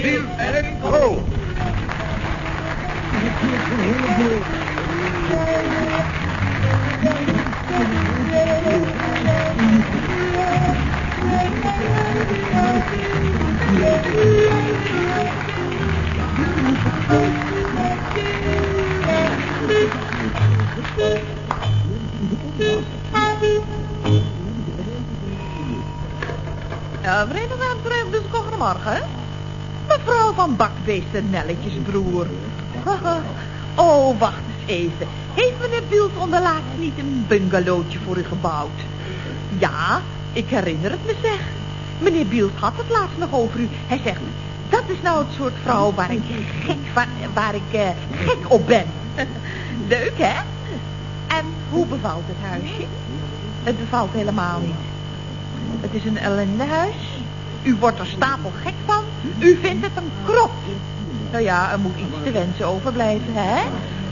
Biel en. Ja, vreemdenaam terug, dus goedemorgen. Mevrouw van Bakbeesten Nelletjes broer. oh, wacht eens even. Heeft meneer Biels onderlaatst niet een bungalowtje voor u gebouwd? Ja, ik herinner het me zeg. Meneer Biels had het laatst nog over u. Hij zegt, dat is nou het soort vrouw waar ik gek, waar ik, eh, gek op ben. Leuk, hè? En hoe bevalt het huisje? Het bevalt helemaal niet. Het is een ellendehuis. U wordt er stapel gek van. U vindt het een krop. Nou ja, er moet iets te wensen overblijven, hè?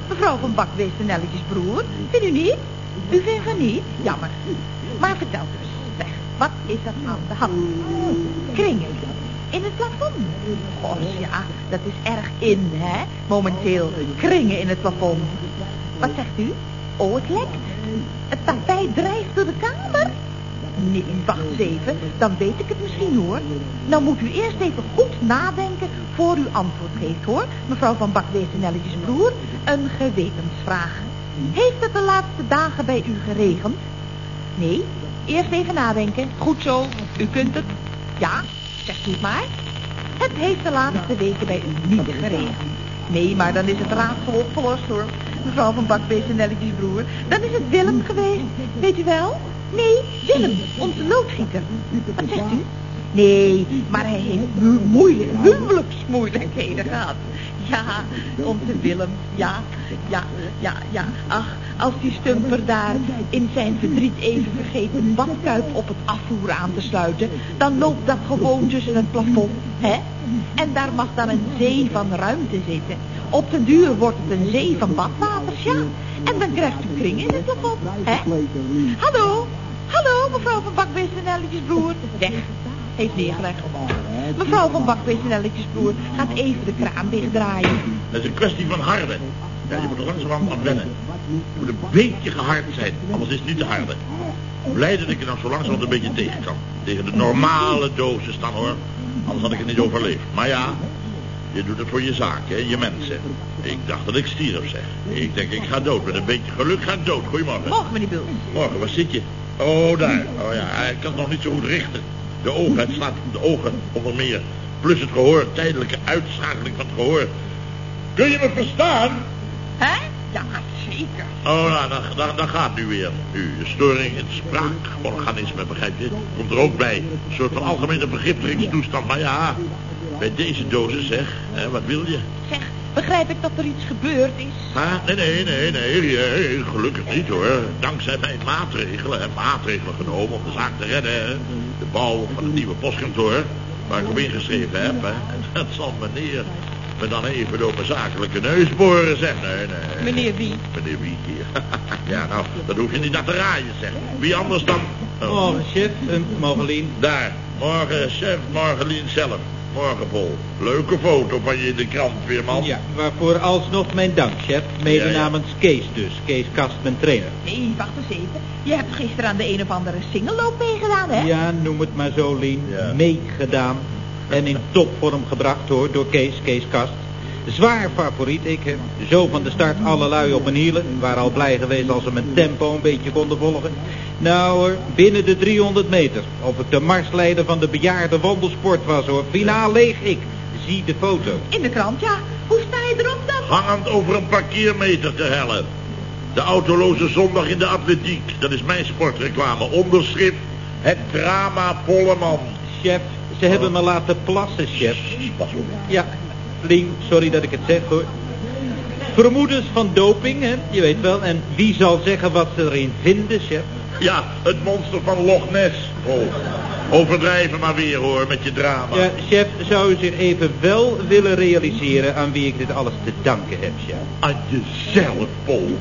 Mevrouw van Bakwees de Nelletjes broer. Vindt u niet? U vindt van niet? Jammer. Maar vertel dus, zeg, wat is er aan de hand? Kringen. In het plafond. Goh, ja, dat is erg in, hè? Momenteel, kringen in het plafond. Wat zegt u? Oh, het lekt. Het tapijt drijft door de kamer. Nee, wacht even, dan weet ik het misschien hoor. Nou moet u eerst even goed nadenken voor u antwoord geeft hoor. Mevrouw van Bakwezenelletjes broer, een gewetensvraag. Heeft het de laatste dagen bij u geregend? Nee, eerst even nadenken. Goed zo, u kunt het. Ja, zegt u het maar. Het heeft de laatste weken bij u niet geregend. Nee, maar dan is het raadsel opgelost hoor. Mevrouw van Bakwezenelletjes broer. Dan is het Willem geweest, weet u wel? Nee, Willem, onze loodgieter. Wat zegt u? Nee, maar hij heeft moeilijk, huwelijksmoeilijkheden gehad. Ja, onze Willem, ja, ja, ja, ja. Ach, als die stumper daar in zijn verdriet even vergeet een badkuip op het afvoer aan te sluiten, dan loopt dat gewoon tussen het plafond, hè? En daar mag dan een zee van ruimte zitten. Op den duur wordt het een zee van badwaters, ja. En dan krijgt u kring in het plafond, hè? Hallo, hallo, mevrouw van Bakbeest en Elletjes. Weg, heeft neergelegd. Mevrouw van Bakbeest en gaat even de kraan dichtdraaien. Dat is een kwestie van harde. Ja, je moet er langzaam aan wennen. Je moet een beetje gehard zijn, anders is het niet te harde. Blij dat ik er nog zo langzaam een beetje tegen kan. Tegen de normale dosis dan hoor. Anders had ik het niet overleefd. Maar ja, je doet het voor je zaak, hè, je mensen. Ik dacht dat ik stierf, zeg. Ik denk, ik ga dood. Met een beetje geluk ga ik dood. Goedemorgen. Morgen, meneer Bul. Morgen, waar zit je? Oh, daar. Oh ja, hij kan het nog niet zo goed richten. De ogen, het slaat de ogen onder meer. Plus het gehoor, tijdelijke uitschakeling van het gehoor. Kun je me verstaan? Hè? Ja, zeker. Oh, nou, dan, dan gaat u weer. U, de storing in het spraakorganisme, begrijp je? Komt er ook bij. Een soort van algemene vergiftigingstoestand. Maar ja, bij deze dosis, zeg. Hè, wat wil je? Zeg, begrijp ik dat er iets gebeurd is? Ah, nee, nee, nee, nee, nee, gelukkig niet hoor. Dankzij mijn maatregelen, hè, maatregelen genomen om de zaak te redden. Hè. De bouw van het nieuwe postkantoor, waar ik op ingeschreven heb. Hè. Dat zal meneer me dan even door mijn zakelijke neus boren, zeg. Nee, nee. Meneer wie? Meneer wie hier. ja, nou, dat hoef je niet naar te raaien, zeg. Wie anders dan... Oh, Morgen, chef. Uh, Morgelien. daar, morgen chef Margelien zelf. Morgen vol. Leuke foto van je in de krant, Veerman. Ja, waarvoor alsnog mijn dank, chef. Mede Ja, ja. namens Kees dus. Kees Kast, mijn trainer. Nee, wacht eens even. Je hebt gisteren aan de een of andere singelloop meegedaan, hè? Ja, noem het maar zo, Lien. Ja. Meegedaan. En in topvorm gebracht, hoor, door Kees, Kees Kast. Zwaar favoriet, ik. hè. Zo van de start alle lui op mijn hielen. Waren al blij geweest als ze mijn tempo een beetje konden volgen. Nou hoor, binnen de 300 meter. Of ik de marsleider van de bejaarde wandelsport was hoor. Finaal leeg ik. Zie de foto. In de krant, ja. Hoe sta je erop dan? Hangend over een parkeermeter te hellen. De autoloze zondag in de atletiek. Dat is mijn sportreclame. Onderschrift. Het drama Polleman. Chef, ze hebben me laten plassen, chef. Pas op. Ja, Lien, sorry dat ik het zeg hoor. Vermoedens van doping, hè? je weet wel. En wie zal zeggen wat ze erin vinden, chef? Ja, het monster van Loch Ness. Oh. Overdrijven maar weer hoor, met je drama. Ja, chef, zou u zich even wel willen realiseren aan wie ik dit alles te danken heb, chef? Aan jezelf, Paul.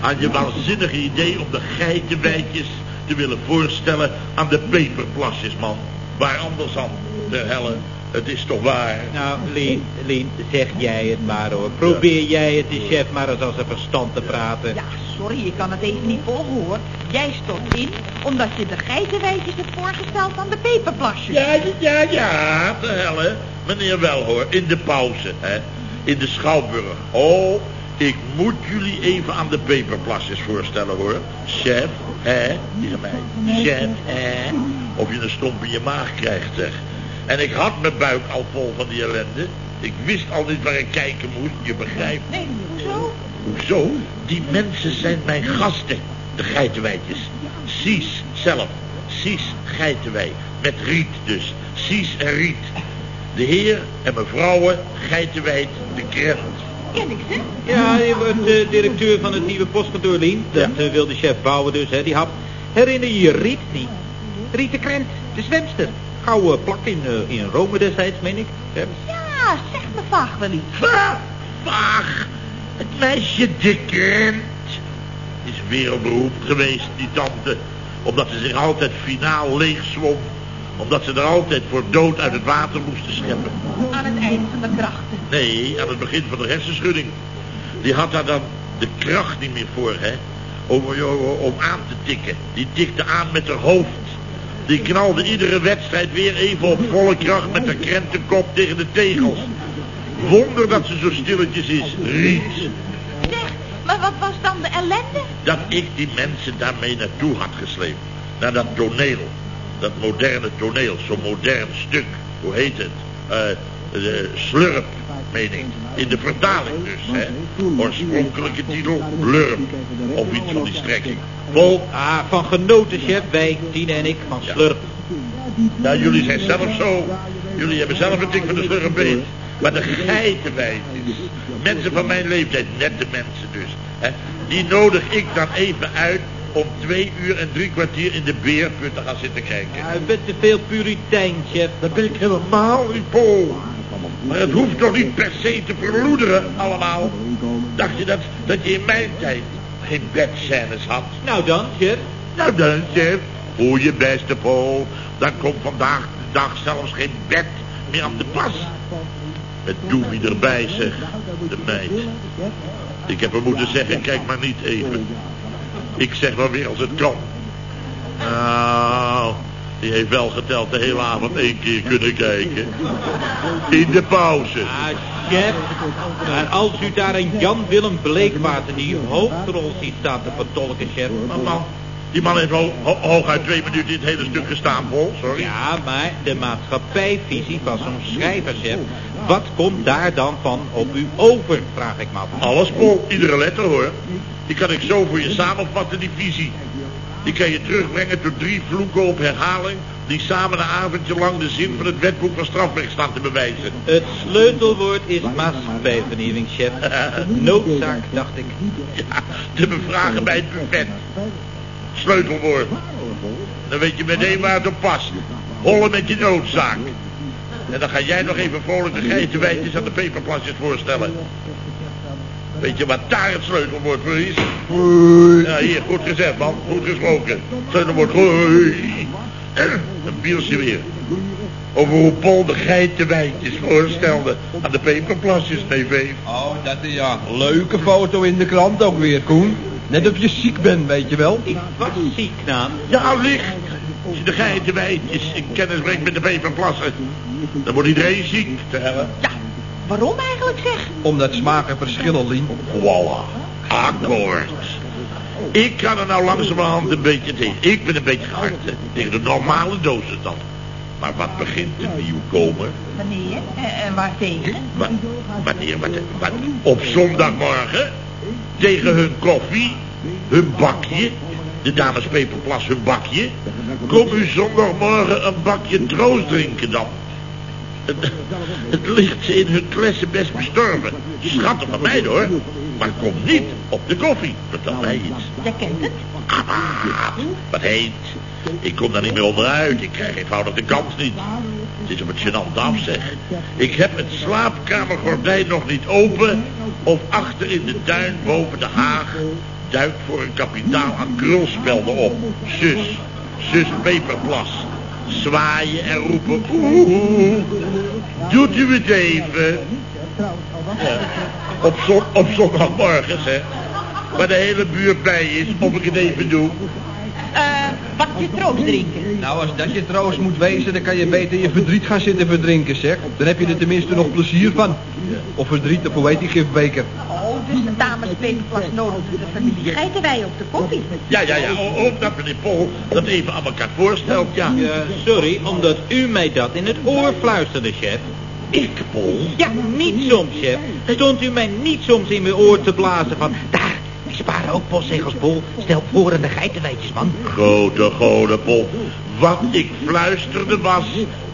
Aan je waanzinnige idee om de geitenwijtjes te willen voorstellen aan de peperplasjes, man. Waar anders dan, ter helle. Het is toch waar? Nou, Lien, Lien, zeg jij het maar hoor. Probeer jij het de chef maar eens als een verstand te praten. Ja, sorry, ik kan het even niet volgen hoor. Jij stort in omdat je de geitenwijtjes hebt voorgesteld aan de peperplasjes. Ja, ja, ja, de helle. Meneer wel hoor, in de pauze, hè. In de Schouwburg. Oh, ik moet jullie even aan de peperplasjes voorstellen hoor. Chef, hè, tegen mij. Chef, hè. Of je een stomp in je maag krijgt, zeg. En ik had mijn buik al vol van die ellende. Ik wist al niet waar ik kijken moest, je begrijpt. Nee, hoezo? Hoezo? Die mensen zijn mijn gasten, de geitenwijtjes. Sies zelf. Sies geitenwij. Met Riet dus. Sies en Riet. De heer en mevrouwen geitenwijd de krent. Ken ik ze? Ja, je wordt de directeur van het nieuwe postkantoor, Lien. Dat Ja. eh, wil de chef bouwen dus, hè, die hap. Herinner je je Riet niet? Riet de Krent, de zwemster. Gouden plak in, eh, in Rome destijds, meen ik. Hè? Ja, zeg me vaag wel iets. Va, vaag. Het meisje krent is wereldberoemd geweest, die tante. Omdat ze zich altijd finaal leeg zwom. Omdat ze er altijd voor dood uit het water moesten scheppen. Aan het eind van de krachten. Nee, aan het begin van de hersenschudding. Die had daar dan de kracht niet meer voor, hè. Om, om aan te tikken. Die tikte aan met haar hoofd. Die knalde iedere wedstrijd weer even op volle kracht met haar krentenkop tegen de tegels. Wonder dat ze zo stilletjes is, Riet. Zeg, maar wat was dan de ellende? Dat ik die mensen daarmee naartoe had gesleept. Naar dat toneel. Dat moderne toneel, zo'n modern stuk. Hoe heet het? Eh, de slurp, meen ik. In de vertaling dus, hè. Oorspronkelijke titel, Lurp. Of iets van die strekking. Vol, Ah, van genoten, chef. Wij, Tine en ik, van. Slurp. ja, jullie zijn zelf zo. Jullie hebben zelf een tik van de slurpbeet. Maar de geitenwijtjes, mensen van mijn leeftijd, net de mensen dus, hè, die nodig ik dan even uit om twee uur en drie kwartier in de beerput te gaan zitten kijken. Ja, u bent te veel puritein, chef. Dat ben ik helemaal niet, Paul. Maar het hoeft toch niet per se te verloederen, allemaal. Dacht je dat, dat je in mijn tijd geen bedscènes had? Nou dan, chef. Nou dan, chef. Hoe je beste, Paul. Dan komt vandaag de dag zelfs geen bed meer aan de pas. Met Doemie erbij, zeg. De meid. Ik heb hem moeten zeggen, kijk maar niet even. Ik zeg wel weer als het kan. Nou, die heeft wel geteld de hele avond één keer kunnen kijken. In de pauze. Ah, chef. Maar als u daar een Jan-Willem Bleekwater die hoofdrol ziet staan te vertolken, chef. Maar man, die man heeft ho ho- hooguit twee minuten in het hele stuk gestaan, Paul. Sorry. Ja, maar de maatschappijvisie van zo'n schrijverchef, wat komt daar dan van op u over, vraag ik me af. Alles, Paul. Iedere letter, hoor. Die kan ik zo voor je samenvatten, die visie. Die kan je terugbrengen tot drie vloeken op herhaling... die samen een avondje lang de zin van het wetboek van strafrecht staan te bewijzen. Het sleutelwoord is maatschappijvernieuwing, chef. Noodzaak, dacht ik. Ja, te bevragen bij het buffet. Sleutelwoord. Dan weet je meteen waar het op past. Hollen met je noodzaak. En dan ga jij nog even vrolijk de geitenwijtjes aan de peperplasjes voorstellen. Weet je wat daar het sleutelwoord voor is? Ja, hier, goed gezegd man, goed gesproken. Sleutelwoord, gooi. Een bielsje weer. Over hoe Paul de geitenwijtjes voorstelde aan de peperplasjes, veef. Oh, dat is ja. Leuke foto in de krant ook weer, Koen. Net of je ziek bent, weet je wel. Ik was ziek, naam. Ja, licht. Als je de geitenwijtjes in kennis brengt met de peperplassen, dan wordt iedereen ziek te hebben. Ja, waarom eigenlijk zeg? Omdat smaken verschillen, Lien. Voilà. Akkoord. Ik kan er nou langzamerhand een beetje tegen. Ik ben een beetje gehard hè, tegen de normale dozen dan. Maar wat begint er nieuw komen? Wanneer? En, en waar tegen? Wa- wanneer? Wat, wat, op zondagmorgen? Tegen hun koffie? Hun bakje? De dames Peperplas hun bakje? Kom u zondagmorgen een bakje troost drinken dan? Het, het ligt ze in hun klessen best bestorven. Schatten van mij hoor. Maar kom niet op de koffie. Vertel mij iets. Jij kent het? Ah, wat heet. Ik kom daar niet meer onderuit. Ik krijg eenvoudig de kans niet. Het is op het gênant af, zeg. Ik heb het slaapkamergordijn nog niet open... of achter in de tuin boven de haag... duikt voor een kapitaal aan krulspelden op. Zus, zus Peperplas. Zwaaien en roepen. Oeh, doet u het even? Ja, op, zon, op zondagmorgens, hè. Waar de hele buurt blij is of ik het even doe. Eh, wat je troost drinken? Nou, als dat je troost moet wezen, dan kan je beter je verdriet gaan zitten verdrinken, zeg. Dan heb je er tenminste nog plezier van. Of verdriet, of hoe heet die gifbeker? Oh, dus de dames nodigt de familie Geitenwij op de koffie. Ja, ja, ja, ook dat meneer Pol dat even aan elkaar voorstelt, ja. Ja, sorry, omdat u mij dat in het oor fluisterde, chef. Ik, Pol? Ja, niet soms, chef. Stond u mij niet soms in mijn oor te blazen van... Daar, die sparen ook postzegels, Pol. Stel voor aan de geitenwijtjes, man. Grote gode Pol. Wat ik fluisterde was,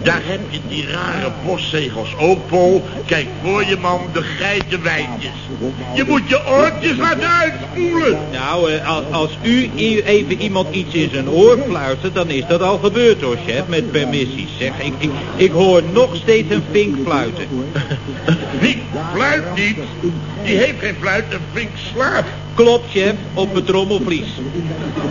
daar heb je die rare postzegels ook, Pol. Kijk voor je man, de geitenwijntjes. Je moet je oortjes laten uitspoelen. Nou, eh, als, als u even iemand iets in zijn oor fluistert, dan is dat al gebeurd hoor, chef, met permissies. Zeg, ik, ik, ik hoor nog steeds een vink fluiten. Vink fluit niet. Die heeft geen fluit, een vink slaapt. Klopt, chef, op het trommelvlies.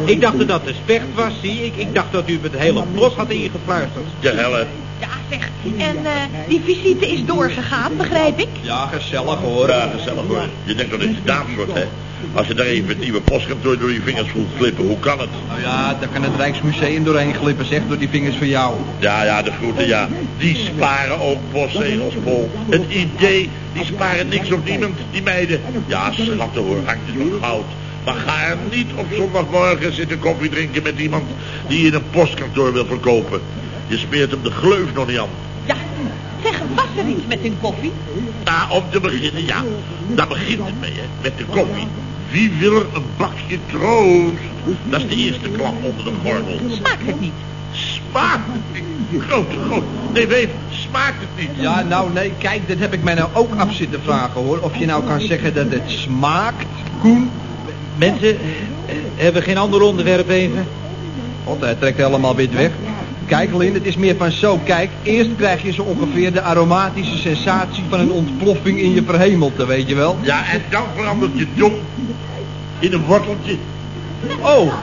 Ik dacht dat dat de specht was, zie ik. Ik dacht dat u het hele bos had ingefluisterd. De helle. Ja, zeg. En eh, die visite is doorgegaan, begrijp ik? Ja, gezellig hoor. Ja, gezellig hoor. Je denkt dat het gedaan wordt, hè. Als je daar even het nieuwe postkantoor door je vingers voelt glippen, hoe kan het? Nou ja, daar kan het Rijksmuseum doorheen glippen, zeg, door die vingers van jou. Ja, ja, de groeten, ja. Die sparen ook postzegels vol. Het idee, die sparen niks op niemand, die meiden. Ja, schatten hoor, handjes van goud. Maar ga er niet op zondagmorgen zitten koffie drinken met iemand die in een postkantoor wil verkopen. Je smeert hem de gleuf nog niet aan. Zeg, was er iets met hun koffie? Nou, om te beginnen, ja. Daar begint het mee, hè, met de koffie. Wie wil er een bakje troost? Dat is de eerste klap onder de gordel. Smaakt het niet? Smaakt het niet? Grote god. Nee, weet, smaakt het niet? Ja, nou nee, kijk, dat heb ik mij nou ook af zitten vragen hoor. Of je nou kan zeggen dat het smaakt, Koen. Mensen, eh, hebben we geen ander onderwerp even? God, hij trekt helemaal wit weg. Kijk, Lin, het is meer van zo. Kijk, eerst krijg je zo ongeveer de aromatische sensatie van een ontploffing in je verhemelte, weet je wel? Ja, en dan verandert je dom in een worteltje. Oh,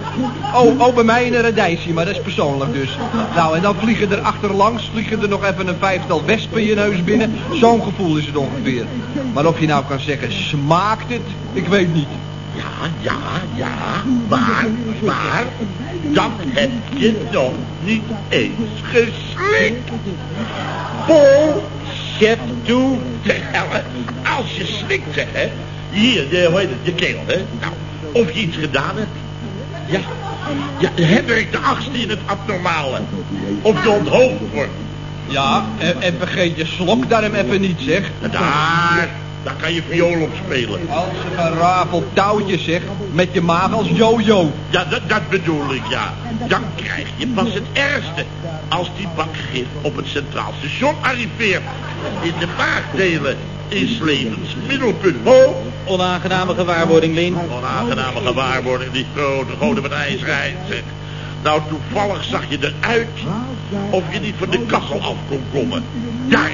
oh, oh, bij mij in een radijsje, maar dat is persoonlijk dus. Nou, en dan vliegen er achterlangs, vliegen er nog even een vijftal wespen je neus binnen. Zo'n gevoel is het ongeveer. Maar of je nou kan zeggen, smaakt het? Ik weet niet. Ja, ja, ja, maar, maar, dat heb je nog niet eens geslikt. Pol, Chef, toe. de helle, als je slikt, zeg, hè. Hier, de, hoe heet het, je keel, hè. Nou, of je iets gedaan hebt. Ja, ja, Hendrik de achtste in het abnormale. Of je onthoofd wordt. Ja, en, en vergeet je slokdarm even niet, zeg. Daar, daar kan je viool op spelen. Als een gerafeld touwtje, zeg. Met je maag als jojo. Ja, dat, dat bedoel ik, ja. Dan krijg je pas het ergste. Als die bak gif op het Centraal Station arriveert. In de maagdelen is levensmiddelpunt. Oh, Onaangename gewaarwording, Lin. onaangename gewaarwording, die grote goden met ijsrijd, zeg. Nou, toevallig zag je eruit of je niet van de kachel af kon komen. Daar.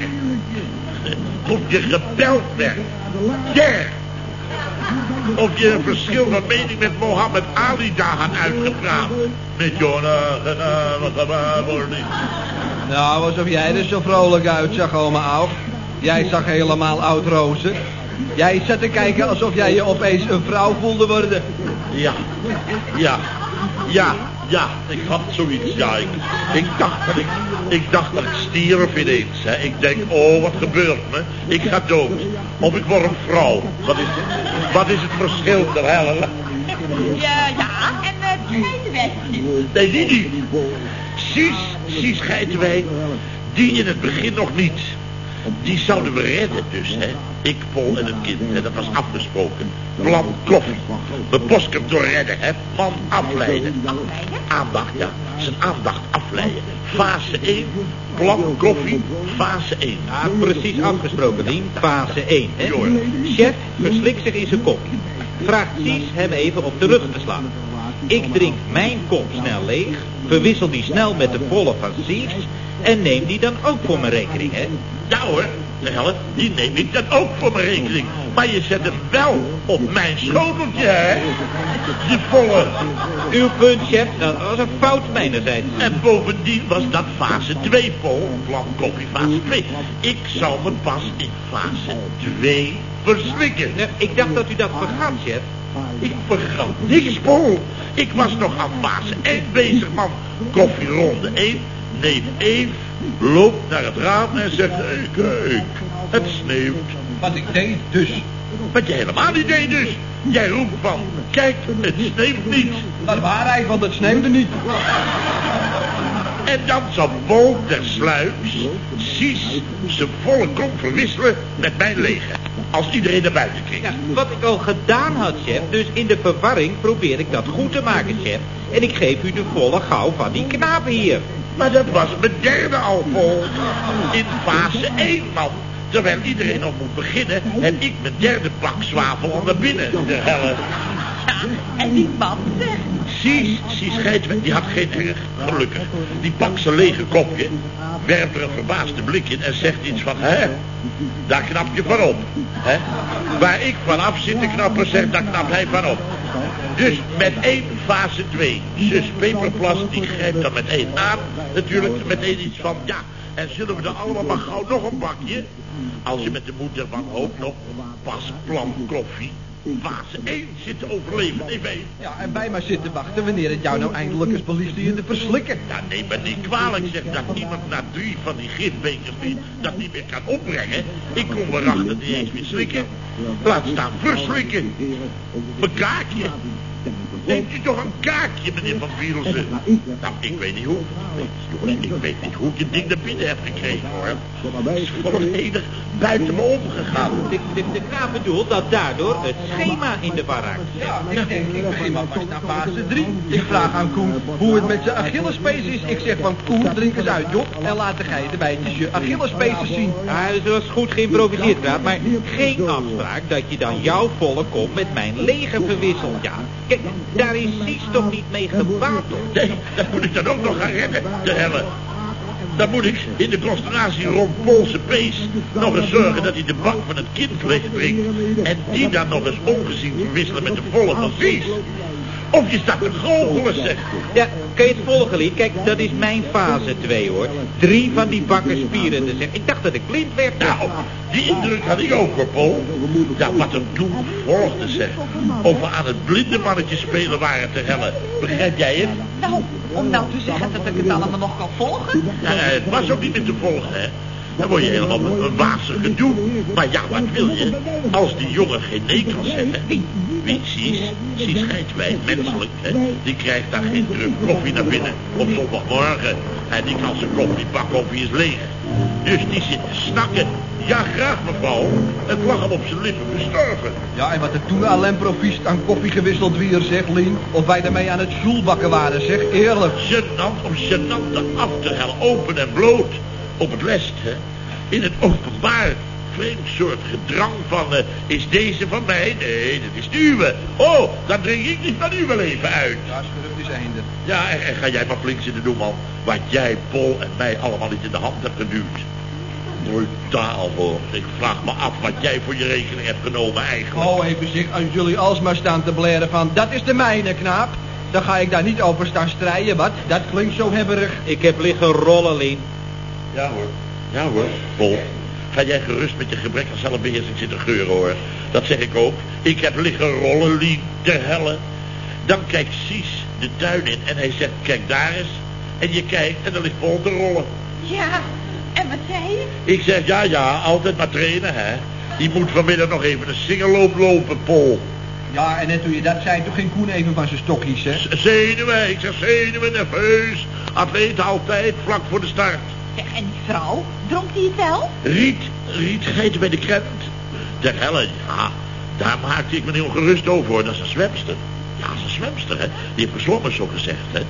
Of je gebeld werd. Daar. Of je een verschil van mening met Mohammed Ali daar had uitgepraat. Met je onaangename gewaarwording. Nou, alsof jij er zo vrolijk uitzag, oma oud. Jij zag helemaal oud rozen. Jij zat te kijken alsof jij je opeens een vrouw voelde worden. Ja, ja, ja, ja, ik had zoiets, ja. Ik, ik dacht dat ik, ik dacht dat ik stierf ineens, hè. Ik denk, oh, wat gebeurt me? Ik ga dood. Of ik word een vrouw. Wat is, wat is het verschil ter helle? Ja, ja. En uh, die geitenwijntjes? Nee, die niet. Cies, Cies wij, die in het begin nog niet. Die zouden we redden dus, hè. Ik, Pol en het kind, hè. dat was afgesproken. Plan koffie. De postkantoor redden, hè. Man afleiden. Afleiden? Aandacht, ja. Zijn aandacht afleiden. Fase 1, plan koffie, fase 1. Ja, precies afgesproken, Lien. Fase 1, hè. Chef verslikt zich in zijn koffie. Vraagt Cies hem even op de rug te slaan. Ik drink mijn kop snel leeg, verwissel die snel met de volle van Cies en neem die dan ook voor mijn rekening, hè. Ja hoor, de helft, die neem ik dan ook voor mijn rekening. Maar je zet hem wel op mijn schoteltje, hè? Je volle. Uw punt, chef, dat was een fout mijnerzijds. En bovendien was dat fase 2 vol, plan koffie fase 2. Ik zal me pas in fase 2 verslikken. Nou, ik dacht dat u dat vergat, chef. Ik vergat niks, Paul. Ik was nog aan fase 1 bezig, man. Koffieronde 1. Neef Eve loopt naar het raam en zegt... Kijk, het sneeuwt. Wat ik deed dus. Wat je helemaal niet deed dus. Jij roept van... Kijk, het sneeuwt niet. Dat waarheid, want het sneeuwde niet. En dan zal Paul tersluiks... Cies zijn volle kom verwisselen met mijn leger. Als iedereen naar buiten. Ja, wat ik al gedaan had, chef, dus in de verwarring probeer ik dat goed te maken, chef. En ik geef u de volle gauw van die knaap hier. Maar dat was mijn derde al vol. In fase 1, man. Terwijl iedereen nog moet beginnen, heb ik mijn derde pak zwavel al naar binnen de helle. Ja, en die man zegt... Cies, Cies Geitweg, die had geen erg, gelukkig. Die pakt zijn lege kopje, werpt er een verbaasde blik in en zegt iets van, hè, daar knap je van op. Hè? Waar ik vanaf zit te knappen, zegt, daar knapt hij van op. Dus met één fase 2. Zus Peperplas, die grijpt dan met één aan. Natuurlijk met één iets van, ja, en zullen we dan allemaal maar gauw nog een bakje? Als je met de moeder van hoop nog pas plan koffie fase 1 zit te overleven, nee wij. Ja, en bij mij zitten wachten wanneer het jou nou eindelijk eens beliefde je te verslikken. Ja, neem me niet kwalijk, zeg dat iemand na drie van die gifbekers die dat niet meer kan opbrengen. Ik kom erachter niet eens meer slikken. Laat staan verslikken. Mijn kaakje. Neemt u toch een kaakje, meneer Van Vierelsen? Nou, ik weet niet hoe. Ik weet niet hoe ik het ding naar binnen heb gekregen, hoor. Het is volledig buiten me omgegaan. De, de, de bedoelt dat daardoor het schema in de war raakt. Ja, ik denk, ik begin maar vast naar fase 3. Ik vraag aan Koen hoe het met zijn Achillespees is. Ik zeg van Koen, drink eens uit, joh. En laat de geitenbijtjes je Achillespees zien. Ja, dat was goed geïmproviseerd, raad, maar geen afspraak dat je dan jouw volle kop met mijn leger verwisselt, ja. Kijk, daar is Cies toch niet mee gewapend? Nee, dat moet ik dan ook nog gaan redden, de helle. Dan moet ik in de consternatie rond Poolse Pees nog eens zorgen dat hij de bak van het kind wegdrinkt. En die dan nog eens ongezien verwisselen met de volle van Vies. Of je staat te goochelen, zeg. Ja, kan je het volgen, Lied? Kijk, dat is mijn fase 2, hoor. Drie van die bakken spieren. Dus ik dacht dat ik blind werd. Nou, die indruk had ik ook, hoor, Paul. Ja, wat er toen volgde, zeg. Of we aan het blinde mannetje spelen waren te hellen. Begrijp jij het? Nou, om nou te zeggen dat ik het allemaal nog kan volgen? Ja, het was ook niet meer te volgen, hè. Dan word je helemaal een, wazig gedoe. Maar ja, wat wil je? Als die jongen geen nee kan zeggen... Wie, Cies? Cies Geitwijk, menselijk, hè? Die krijgt daar geen druk koffie naar binnen op zondagmorgen. En die kan zijn koffie koffie is leeg. Dus die zit te snakken. Ja, graag mevrouw. Het lag hem op zijn lippen gestorven. Ja, en wat er toen alleen profiest aan koffie gewisseld weer, zeg Lien. Of wij daarmee aan het zoelbakken waren, zeg eerlijk. Gênant om gênant dan af te hellen, open en bloot. Op het lest, hè. In het openbaar. Vreemd soort gedrang van, eh, is deze van mij? Nee, dat is de uwe. Oh, dan drink ik niet van uw leven uit. Ja, is einde. Ja, en, en ga jij maar flink zitten doen, man. Wat jij, Paul en mij allemaal niet in de hand hebt geduwd. Brutaal, hoor. Ik vraag me af wat jij voor je rekening hebt genomen eigenlijk. Oh, even zeg, als jullie alsmaar staan te blaren van, dat is de mijne, knaap. Dan ga ik daar niet over staan strijden, wat? Dat klinkt zo hebberig. Ik heb liggen rollen, Lien. Ja hoor. Ja hoor, Paul. Ga jij gerust met je gebrek aan zelfbeheersing zitten geuren hoor. Dat zeg ik ook. Ik heb liggen rollen, Lien, de helle. Dan kijkt Cies de tuin in en hij zegt, kijk daar eens. En je kijkt en dan ligt Paul te rollen. Ja, en wat zei je? Ik zeg, ja ja, altijd maar trainen hè. Die moet vanmiddag nog even een singelloop lopen, Paul. Ja, en net toen je dat zei, toen ging Koen even van zijn stokjes, hè? Z- Zenuwen, ik zeg zenuwen, nerveus. Atleet altijd, vlak voor de start. En die vrouw, dronk die het wel? Riet, Riet geiten bij de krent. De helle, ja, daar maakte ik me niet ongerust over. Dat is een zwemster. Ja, dat is een zwemster, hè. Die heeft gezwommen, zo gezegd, hè.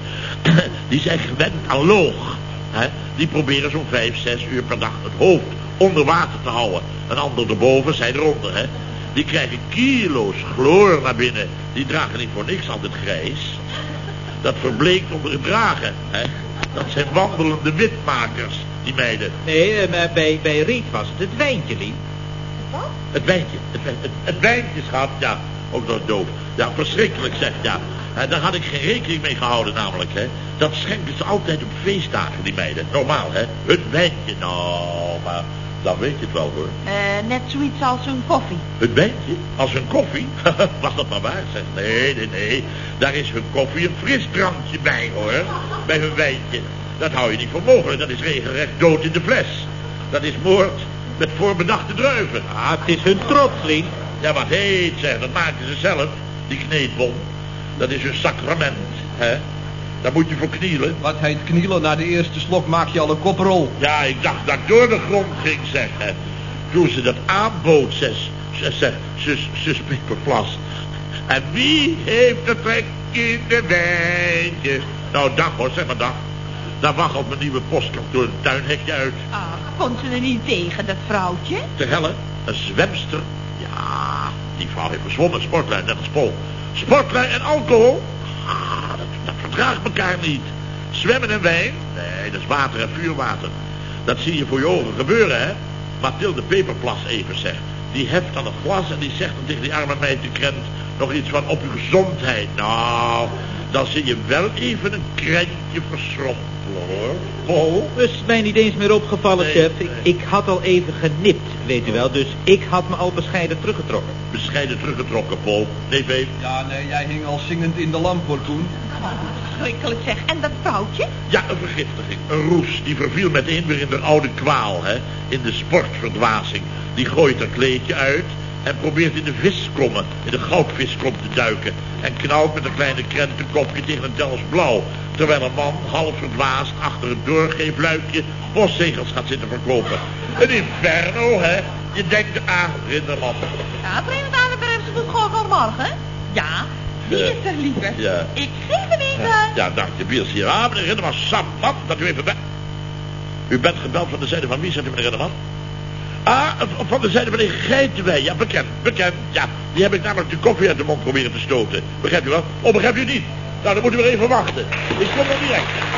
Die zijn gewend aan loog, hè. Die proberen zo'n vijf, zes uur per dag het hoofd onder water te houden. Een ander erboven, zij eronder, hè. Die krijgen kilo's chloor naar binnen. Die dragen niet voor niks altijd grijs. Dat verbleekt onder het dragen, hè. Dat zijn wandelende witmakers, die meiden. Nee, eh, maar bij, bij Riet was het het wijntje, Lien. Wat? Het wijntje. Het, het, het wijntje, schat. Ja, ook nog doof. Ja, verschrikkelijk zeg, ja. En daar had ik geen rekening mee gehouden namelijk, hè. Dat schenken ze altijd op feestdagen, die meiden. Normaal, hè. Het wijntje, nou, maar dan weet je het wel, hoor. Eh, net zoiets als een koffie. Het wijntje? Als hun koffie? Was dat maar waar, zeg? Nee, nee, nee. Daar is hun koffie een frisdrankje bij, hoor. Bij hun wijntje. Dat hou je niet voor mogelijk. Dat is regelrecht dood in de fles. Dat is moord met voorbedachte druiven. Ah, het is hun trots, Lien. Ja, wat heet, zeg. Dat maken ze zelf, die kneedbom. Dat is hun sacrament, hè. Daar moet je voor knielen. Wat heet knielen? Na de eerste slok maak je al een koprol. Ja, ik dacht dat ik door de grond ging, zeg. hè. Toen ze dat aanbood, zes, zes, zes, zus, zus Pieperplas. En wie heeft er trek in de wijntjes? Nou, dag hoor, zeg maar dag. Daar waggelt mijn nieuwe postkantoor een tuinhekje uit. Ach, kon ze er niet tegen, dat vrouwtje? Te helle, een zwemster. Ja, die vrouw heeft gezwommen, sportlui, net als Paul. Sportlui en alcohol? Dat, verdraagt elkaar niet. Zwemmen en wijn? Nee, dat is water en vuurwater. Dat zie je voor je ogen gebeuren, hè? Mathilde Peperplas even zegt. Die heft aan het glas en die zegt dan tegen die arme meid de krent nog iets van op uw gezondheid. Nou, dan zie je wel even een krentje verschrompelen, hoor. Paul? Dat is mij niet eens meer opgevallen, Nee, chef. Ik, nee. ik had al even genipt, weet u wel. Dus ik had me al bescheiden teruggetrokken. Bescheiden teruggetrokken, Paul. Nee, babe. Ja, nee, jij hing al zingend in de lamp, hoor, Koen. Schrikkelijk zeg. En dat vrouwtje? Ja, een vergiftiging. Een roes. Die verviel meteen weer in de oude kwaal, hè. In de sportverdwazing. Die gooit haar kleedje uit en probeert in de visklommen, in de goudvisklom te duiken. En knalt met een kleine krentenkopje tegen een Delfts blauw. Terwijl een man, half verdwaasd, achter het doorgeefluikje postzegels gaat zitten verkopen. Een inferno, hè. Je denkt, ah, Rinderman. Ja, Verenigd Aardenberg, ze doet gewoon van morgen. Ja, wie is er liever? Ja. Ik geef hem even. Ja, dank je, Biels hier. Ah, meneer Rinderman, sabat dat u even bent. U bent gebeld van de zijde van wie, zegt u, meneer Rinderman? Ah, eh, van de zijde van de geitenwijn. Ja, bekend, bekend. Ja, die heb ik namelijk de koffie uit de mond proberen te stoten. Begrijpt u wel? Oh, of begrijpt u niet? Nou, dan moet u even wachten. Ik kom er direct.